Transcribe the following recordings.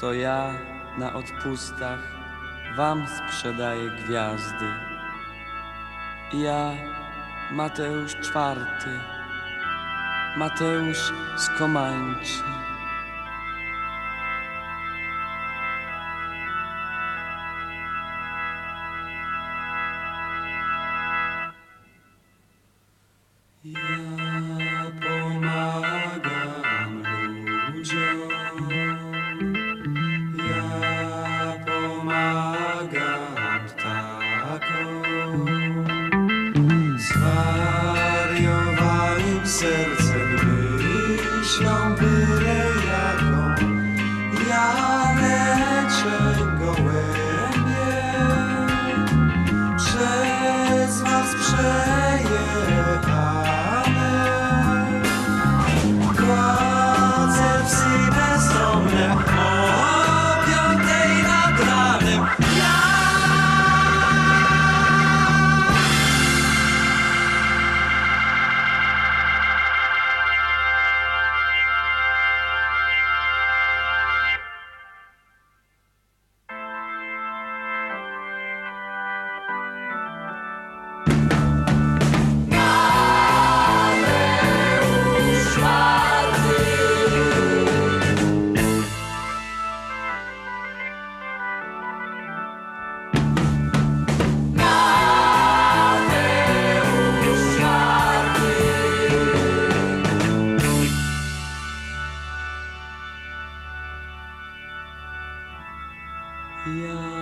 to ja na odpustach wam sprzedaję gwiazdy. Ja, Mateusz czwarty, Mateusz z Komańczy.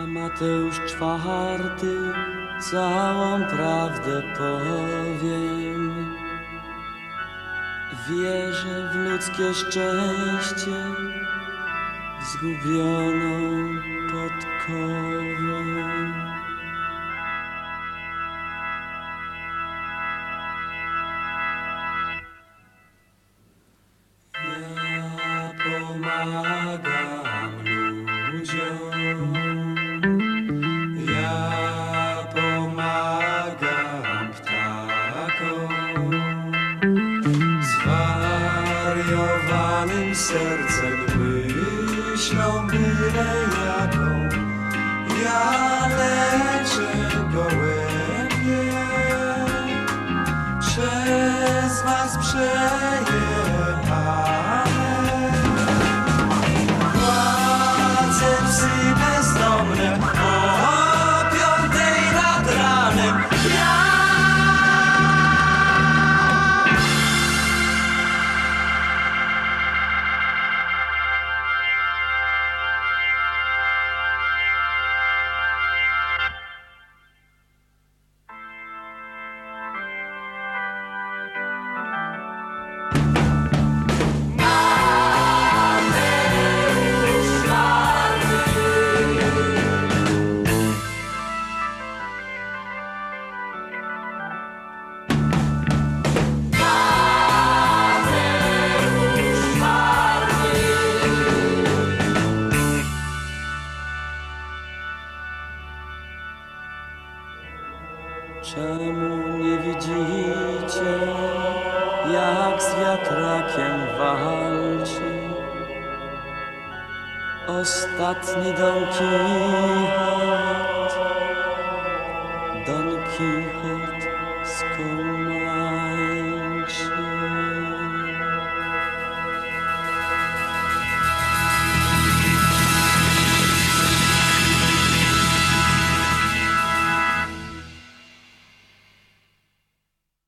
Mateusz czwarty, całą prawdę powiem. Wierzę w ludzkie szczęście, zgubioną podkową. Ja pomagam Zwariowanym sercem myślą byle jaką. Ja leczę gołębie. Przez was przejechane. Jak z wiatrakiem walczy? Ostatni Don Quixote,